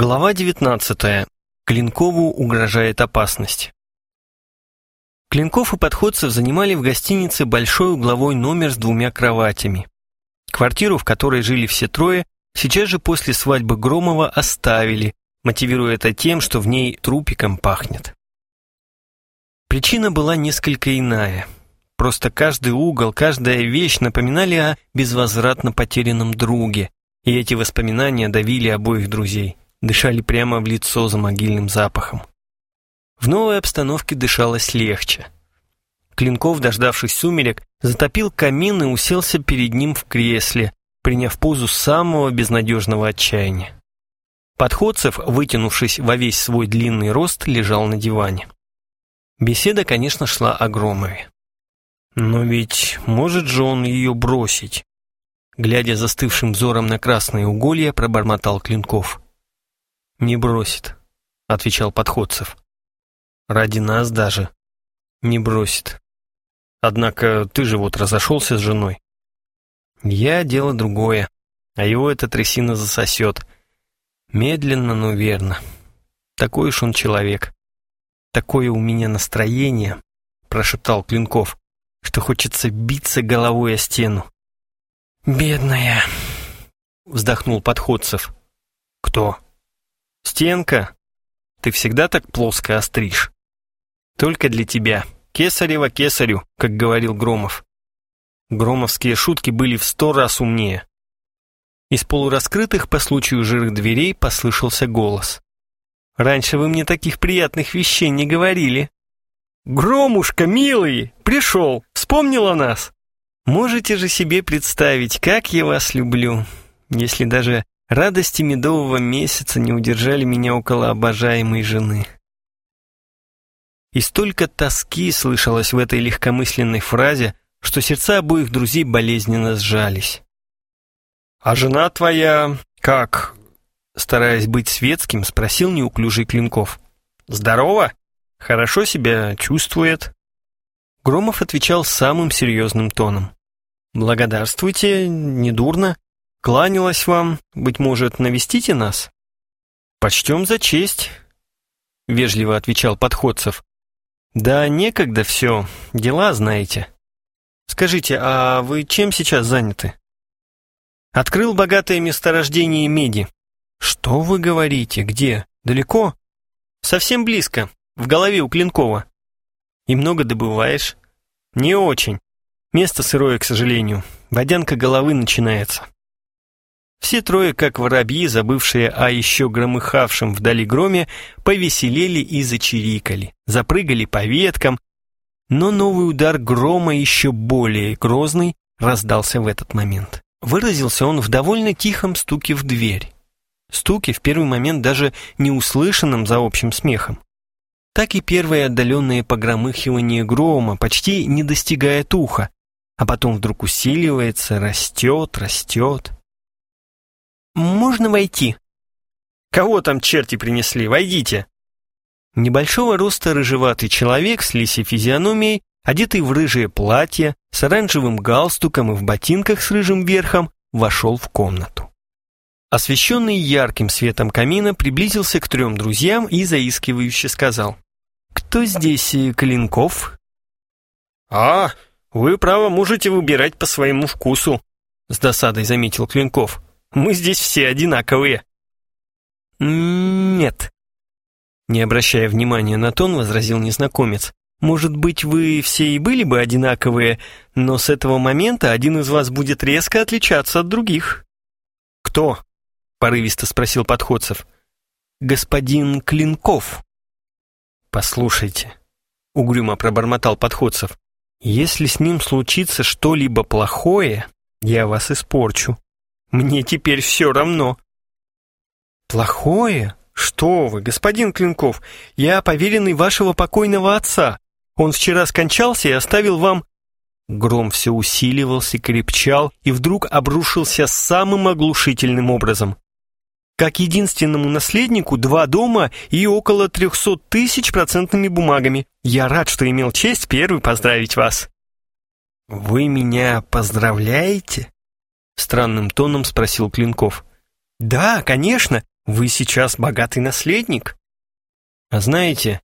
Глава 19. Клинкову угрожает опасность. Клинков и Подходцев занимали в гостинице большой угловой номер с двумя кроватями. Квартиру, в которой жили все трое, сейчас же после свадьбы Громова оставили, мотивируя это тем, что в ней трупиком пахнет. Причина была несколько иная. Просто каждый угол, каждая вещь напоминали о безвозвратно потерянном друге, и эти воспоминания давили обоих друзей дышали прямо в лицо за могильным запахом. В новой обстановке дышалось легче. Клинков, дождавшись сумерек, затопил камин и уселся перед ним в кресле, приняв позу самого безнадежного отчаяния. Подходцев, вытянувшись во весь свой длинный рост, лежал на диване. Беседа, конечно, шла о Громове. Но ведь может же он ее бросить? Глядя застывшим взором на красные уголья, пробормотал Клинков. «Не бросит», — отвечал Подходцев. «Ради нас даже не бросит. Однако ты же вот разошелся с женой». «Я дело другое, а его эта трясина засосет. Медленно, но верно. Такой уж он человек. Такое у меня настроение», — прошептал Клинков, «что хочется биться головой о стену». «Бедная», — вздохнул Подходцев. «Кто?» «Стенка, ты всегда так плоско остришь?» «Только для тебя. Кесарева кесарю», как говорил Громов. Громовские шутки были в сто раз умнее. Из полураскрытых по случаю жирых дверей послышался голос. «Раньше вы мне таких приятных вещей не говорили». «Громушка, милый, пришел, вспомнил о нас». «Можете же себе представить, как я вас люблю, если даже Радости медового месяца не удержали меня около обожаемой жены. И столько тоски слышалось в этой легкомысленной фразе, что сердца обоих друзей болезненно сжались. «А жена твоя как?» Стараясь быть светским, спросил неуклюжий Клинков. «Здорово? Хорошо себя чувствует?» Громов отвечал самым серьезным тоном. «Благодарствуйте, недурно. Кланялась вам, быть может, навестите нас?» «Почтем за честь», — вежливо отвечал Подходцев. «Да некогда все, дела знаете. Скажите, а вы чем сейчас заняты?» «Открыл богатое месторождение меди». «Что вы говорите? Где? Далеко?» «Совсем близко, в голове у Клинкова». «И много добываешь?» «Не очень. Место сырое, к сожалению. Водянка головы начинается». Все трое, как воробьи, забывшие о еще громыхавшем вдали громе, повеселели и зачирикали, запрыгали по веткам, но новый удар грома, еще более грозный, раздался в этот момент. Выразился он в довольно тихом стуке в дверь. Стуке в первый момент даже не услышанном за общим смехом. Так и первое отдаленное погромыхивание грома, почти не достигает уха, а потом вдруг усиливается, растет, растет. «Можно войти?» «Кого там черти принесли? Войдите!» Небольшого роста рыжеватый человек с лисей физиономией, одетый в рыжее платье, с оранжевым галстуком и в ботинках с рыжим верхом, вошел в комнату. Освещенный ярким светом камина приблизился к трем друзьям и заискивающе сказал. «Кто здесь э, Клинков?» «А, вы, право, можете выбирать по своему вкусу», с досадой заметил Клинков. Мы здесь все одинаковые». «Нет». Не обращая внимания на тон, возразил незнакомец. «Может быть, вы все и были бы одинаковые, но с этого момента один из вас будет резко отличаться от других». «Кто?» — порывисто спросил Подходцев. «Господин Клинков». «Послушайте», — угрюмо пробормотал Подходцев, «если с ним случится что-либо плохое, я вас испорчу. Мне теперь все равно». «Плохое? Что вы, господин Клинков, я поверенный вашего покойного отца. Он вчера скончался и оставил вам...» Гром все усиливался, крепчал и вдруг обрушился самым оглушительным образом. Как единственному наследнику два дома и около трехсот тысяч процентными бумагами. Я рад, что имел честь первый поздравить вас. «Вы меня поздравляете?» Странным тоном спросил Клинков. «Да, конечно. Вы сейчас богатый наследник? А знаете,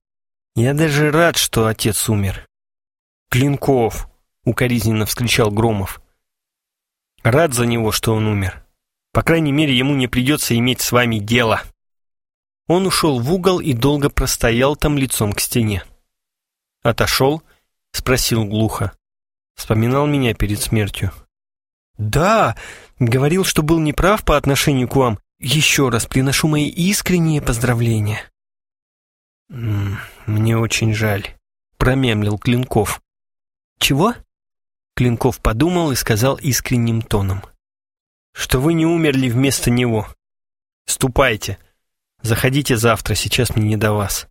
я даже рад, что отец умер. Клинков, укоризненно вскричал Громов. Рад за него, что он умер. По крайней мере, ему не придется иметь с вами дело. Он ушел в угол и долго простоял там лицом к стене. Отошел, спросил глухо. Вспоминал меня перед смертью. «Да, говорил, что был неправ по отношению к вам. Еще раз приношу мои искренние поздравления». «Мне очень жаль», — промямлил Клинков. «Чего?» Клинков подумал и сказал искренним тоном. «Что вы не умерли вместо него. Ступайте. Заходите завтра, сейчас мне не до вас.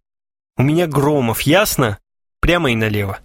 У меня Громов, ясно? Прямо и налево».